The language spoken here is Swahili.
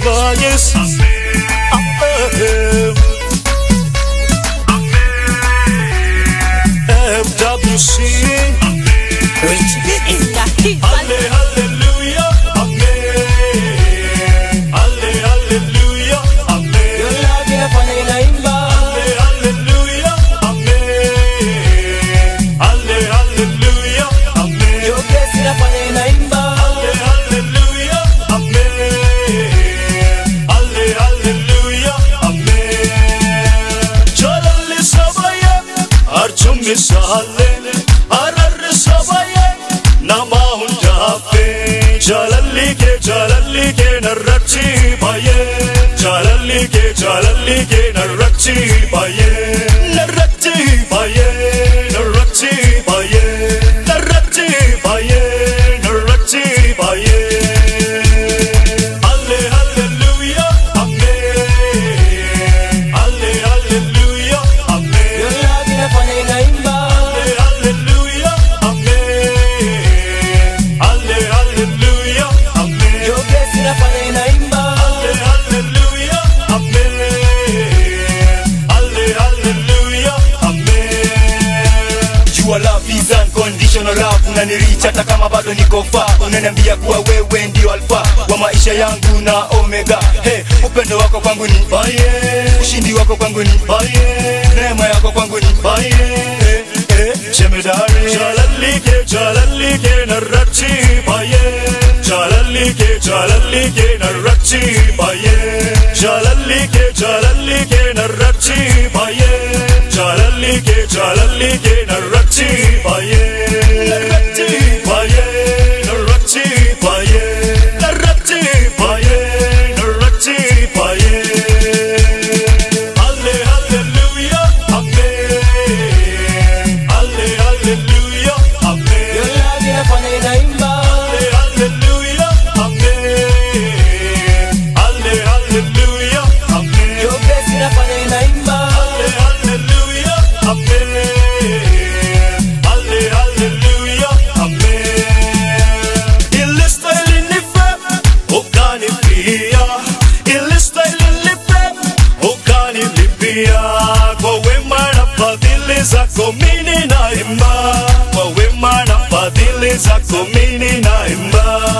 valles. Amém. Amém. MWC. Rich in the heat. ಸಾಲೇನೆ ಅರರ್ ಸಭಯ ನಮ ಹುಂಜಾಪೆ ಜಲಲ್ಲಿಗೆ ಜಲಲ್ಲಿಗೆ ನರಕ್ಷಿ ಭಯೇ ಜಲಲ್ಲಿಗೆ ಜಲಲ್ಲಿಗೆ ನರಕ್ಷಿ ಭಯೇ jua love is unconditional. Love unanirich hata kama bado niko far. Unaniambia kuwa wewe ndio alfa wa maisha yangu na omega. Hey, upendo wako kwangu ni Baye ushindi wako kwangu ni baye neema yako kwangu ni baye hey, hey. Jemedari. Chalalike, chalalike, narratti baye Chalalike, chalalike, narratti baye Chalalike, chalalike, narratti baye Lali ke, Jalali ke, Narachi Baye Knowledge at so meaning I'm